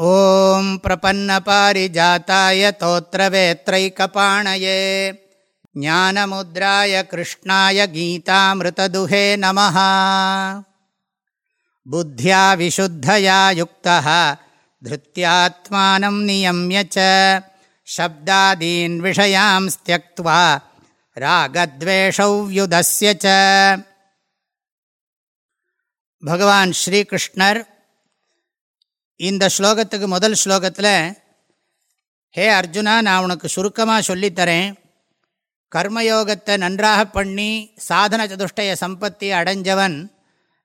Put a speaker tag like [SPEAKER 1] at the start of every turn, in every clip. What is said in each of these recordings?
[SPEAKER 1] ॐ प्रपन्नपारिजाताय तोत्रवेत्रैकपाणये ज्ञानमुद्राय कृष्णाय गीतामृतदुहे नमः बुद्ध्या विशुद्धया युक्तः धृत्यात्मानं नियम्य च शब्दादीन् विषयां त्यक्त्वा रागद्वेषौ व्युदस्य च भगवान् श्रीकृष्णर् இந்த ஸ்லோகத்துக்கு முதல் ஸ்லோகத்தில் ஹே அர்ஜுனா நான் உனக்கு சுருக்கமாக சொல்லித்தரேன். கர்மயோகத்தை நன்றாக பண்ணி சாதன சதுஷ்டய சம்பத்தி அடைஞ்சவன்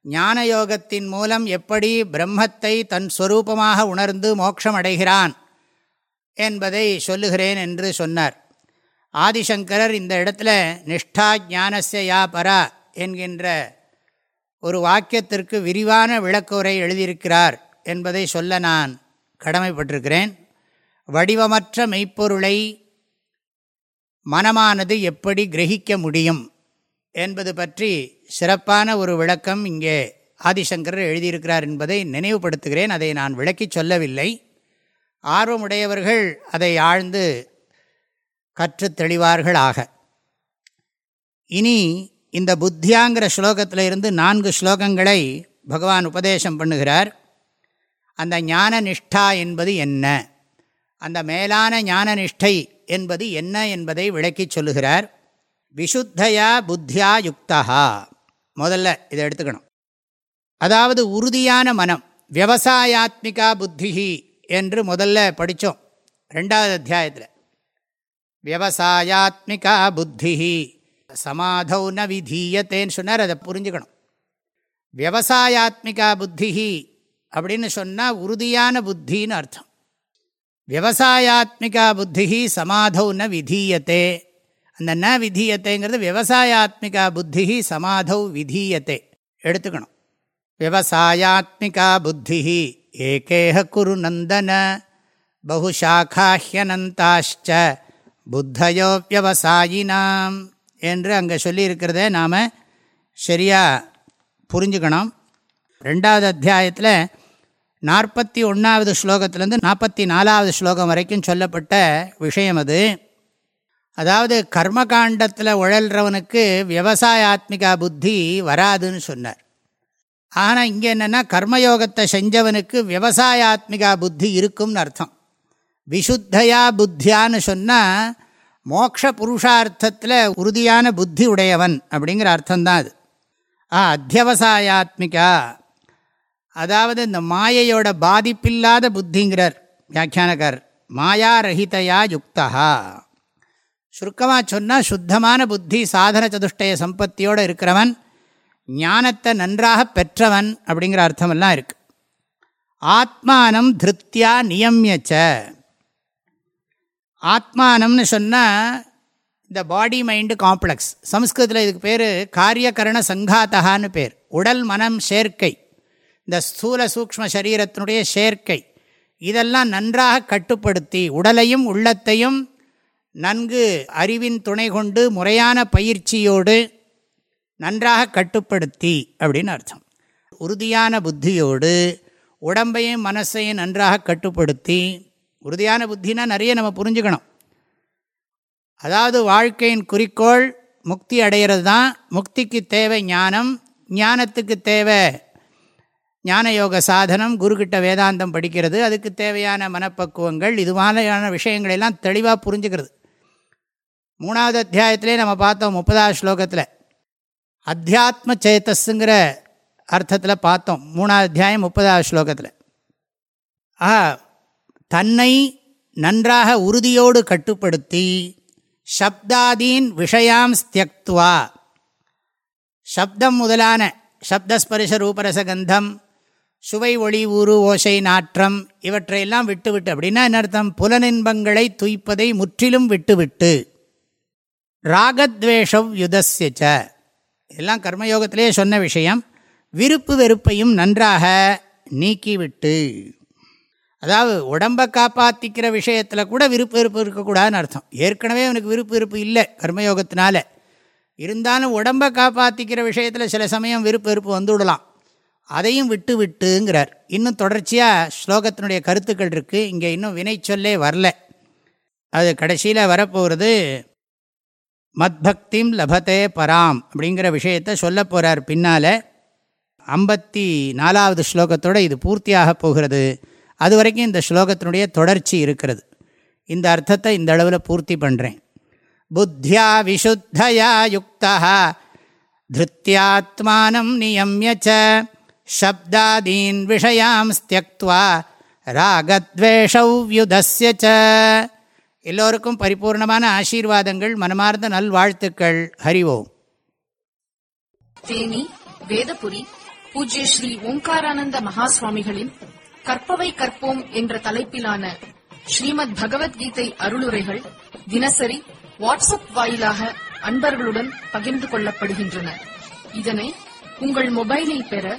[SPEAKER 1] ஞான யோகத்தின் மூலம் எப்படி பிரம்மத்தை தன் ஸ்வரூபமாக உணர்ந்து மோட்சம் அடைகிறான் என்பதை சொல்லுகிறேன் என்று சொன்னார். ஆதிசங்கரர் இந்த இடத்துல நிஷ்டா ஞானஸ்ய யா பரா என்கின்ற ஒரு வாக்கியத்திற்கு விரிவான விளக்குரை எழுதியிருக்கிறார். என்பதை சொல்ல நான் கடமைப்பட்டிருக்கிறேன். வடிவமற்ற மெய்ப்பொருளை மனமானது எப்படி கிரகிக்க முடியும் என்பது பற்றி சிறப்பான ஒரு விளக்கம் இங்கே ஆதிசங்கரர் எழுதியிருக்கிறார் என்பதை நினைவுபடுத்துகிறேன். அதை நான் விளக்கி சொல்லவில்லை. ஆர்வமுடையவர்கள் அதை ஆழ்ந்து கற்று தெளிவார்களாக. இனி இந்த புத்தியாங்கிற ஸ்லோகத்தில் இருந்து நான்கு ஸ்லோகங்களை பகவான் உபதேசம் பண்ணுகிறார். அந்த ஞான நிஷ்டா என்பது என்ன? அந்த மேலான ஞான நிஷ்டை என்பது என்ன என்பதை விளக்கி சொல்லுகிறார். விஷுத்தயா புத்தியா யுக்தா முதல்ல இதை எடுத்துக்கணும். அதாவது உறுதியான மனம் விவசாயாத்மிகா புத்தி என்று முதல்ல படித்தோம் ரெண்டாவது அத்தியாயத்தில். விவசாயாத்மிகா புத்தி சமாதௌ ந விதீயத்தேன்னு சொன்னார் அதை புரிஞ்சுக்கணும். விவசாயாத்மிகா புத்தி அப்படின்னு சொன்னால் உறுதியான புத்தின்னு அர்த்தம். விவசாயாத்மிகா புத்தி சமாதௌ ந விதீயத்தே அந்த ந விதீயத்தைங்கிறது விவசாயாத்மிகா புத்தி சமாதௌ விதீயத்தே எடுத்துக்கணும். விவசாயாத்மிகா புத்தி ஏகேக குரு நந்தன. பகுஷாக்காஹியனந்தாஷ்ச புத்தயோ வியவசாயினாம் என்று அங்கே சொல்லியிருக்கிறத நாம் சரியாக புரிஞ்சுக்கணும். ரெண்டாவது அத்தியாயத்தில் நாற்பத்தி ஒன்றாவது ஸ்லோகத்திலேருந்து நாற்பத்தி நாலாவது ஸ்லோகம் வரைக்கும் சொல்லப்பட்ட விஷயம் அது. அதாவது கர்மகாண்டத்தில் உழல்றவனுக்கு விவசாயாத்மிகா புத்தி வராதுன்னு சொன்னார். ஆனால் இங்கே என்னென்னா கர்மயோகத்தை செஞ்சவனுக்கு விவசாயாத்மிகா புத்தி இருக்கும்னு அர்த்தம். விசுத்தையா புத்தியான்னு சொன்னால் மோக்ஷ புருஷார்த்தத்தில் உறுதியான புத்தி உடையவன் அப்படிங்கிற அர்த்தம்தான் அது. ஆ அத்தியவசாயாத்மிகா. அதாவது இந்த மாயையோட பாதிப்பில்லாத புத்திங்கிறார் வியாக்கியானகர் மாயா ரஹிதையா யுக்தா சுருக்கமாக சொன்னால் சுத்தமான புத்தி சாதன சதுஷ்டய சம்பத்தியோடு இருக்கிறவன் ஞானத்தை நன்றாக பெற்றவன் அப்படிங்கிற அர்த்தமெல்லாம் இருக்குது ஆத்மானம் திருத்தியா நியமியச்ச. ஆத்மானம்னு சொன்னால் இந்த பாடி மைண்டு காம்ப்ளெக்ஸ். சம்ஸ்கிருதத்தில் இதுக்கு பேர் காரியகரண சங்காத்தகான்னு பேர். உடல் மனம் சேர்க்கை. இந்த ஸ்தூல சூக்ம சரீரத்தினுடைய சேர்க்கை. இதெல்லாம் நன்றாக கட்டுப்படுத்தி உடலையும் உள்ளத்தையும் நன்கு அறிவின் துணை கொண்டு முறையான பயிற்சியோடு நன்றாக கட்டுப்படுத்தி அப்படின்னு அர்த்தம். உறுதியான புத்தியோடு உடம்பையும் மனசையும் நன்றாக கட்டுப்படுத்தி உறுதியான புத்தினா நிறைய நம்ம புரிஞ்சுக்கணும். அதாவது வாழ்க்கையின் குறிக்கோள் முக்தி அடைகிறது தான் முக்திக்கு தேவை ஞானம் ஞானத்துக்கு தேவை ஞானயோக சாதனம் குருக்கிட்ட வேதாந்தம் படிக்கிறது. அதுக்கு தேவையான மனப்பக்குவங்கள் இது மாதிரியான விஷயங்களெல்லாம் தெளிவாக புரிஞ்சுக்கிறது. மூணாவது அத்தியாயத்திலே நம்ம பார்த்தோம் முப்பதாவது ஸ்லோகத்தில். அத்தியாத்ம சேத்தஸுங்கிற அர்த்தத்தில் பார்த்தோம். மூணாவது அத்தியாயம் முப்பதாவது ஸ்லோகத்தில். ஆ தன்னை நன்றாக உறுதியோடு கட்டுப்படுத்தி சப்தாதீன் விஷயாம் ஸ்தியக்துவா. சப்தம் முதலான சப்தஸ்பரிச ரூபரசகந்தம் சுவை ஒளி ஊறு ஓசை நாற்றம் இவற்றையெல்லாம் விட்டுவிட்டு அப்படின்னா என்ன அர்த்தம்? புலனின்பங்களை துய்ப்பதை முற்றிலும் விட்டுவிட்டு. ராகத்வேஷவ் யுதஸ்யச்ச. எல்லாம் கர்மயோகத்திலே சொன்ன விஷயம். விருப்பு வெறுப்பையும் நன்றாக நீக்கிவிட்டு. அதாவது உடம்பை காப்பாற்றிக்கிற விஷயத்தில் கூட விருப்பு வெறுப்பு இருக்கக்கூடாதுன்னு அர்த்தம். ஏற்கனவே அவனுக்கு விருப்பு வெறுப்பு இல்லை கர்மயோகத்தினால. இருந்தாலும் உடம்பை காப்பாற்றிக்கிற விஷயத்தில் சில சமயம் விருப்பு வெறுப்பு வந்துவிடலாம் அதையும் விட்டு விட்டுங்கிறார். இன்னும் தொடர்ச்சியாக ஸ்லோகத்தினுடைய கருத்துக்கள் இருக்குது இங்கே இன்னும் வினை சொல்லே வரல. அது கடைசியில் வரப்போகிறது மத்பக்திம் லபத்தே பராம் அப்படிங்கிற விஷயத்தை சொல்ல போகிறார் பின்னால் ஐம்பத்தி நாலாவது ஸ்லோகத்தோடு இது பூர்த்தியாக போகிறது. அது வரைக்கும் இந்த ஸ்லோகத்தினுடைய தொடர்ச்சி இருக்கிறது. இந்த அர்த்தத்தை இந்த அளவில் பூர்த்தி பண்ணுறேன் புத்தியா விசுத்தயா யுக்தா திருத்தியாத்மானம் நியமியச்ச சப்தாதீன் விஷயாம் தியக்துவா ச எல்லோருக்கும் பரிபூர்ணமான ஆசீர்வாதங்கள் மனமார்ந்த நல்வாழ்த்துக்கள். ஹரிவோம்
[SPEAKER 2] தேனி வேதபுரி பூஜ்ய ஸ்ரீ ஓங்காரானந்த மகாசுவாமிகளின் கற்பவை கற்போம் என்ற தலைப்பிலான ஸ்ரீமத் பகவத்கீதை அருளுரைகள் தினசரி வாட்ஸ்அப் வாயிலாக அன்பர்களுடன் பகிர்ந்து கொள்ளப்படுகின்றன. இதனை உங்கள் மொபைலில் பெற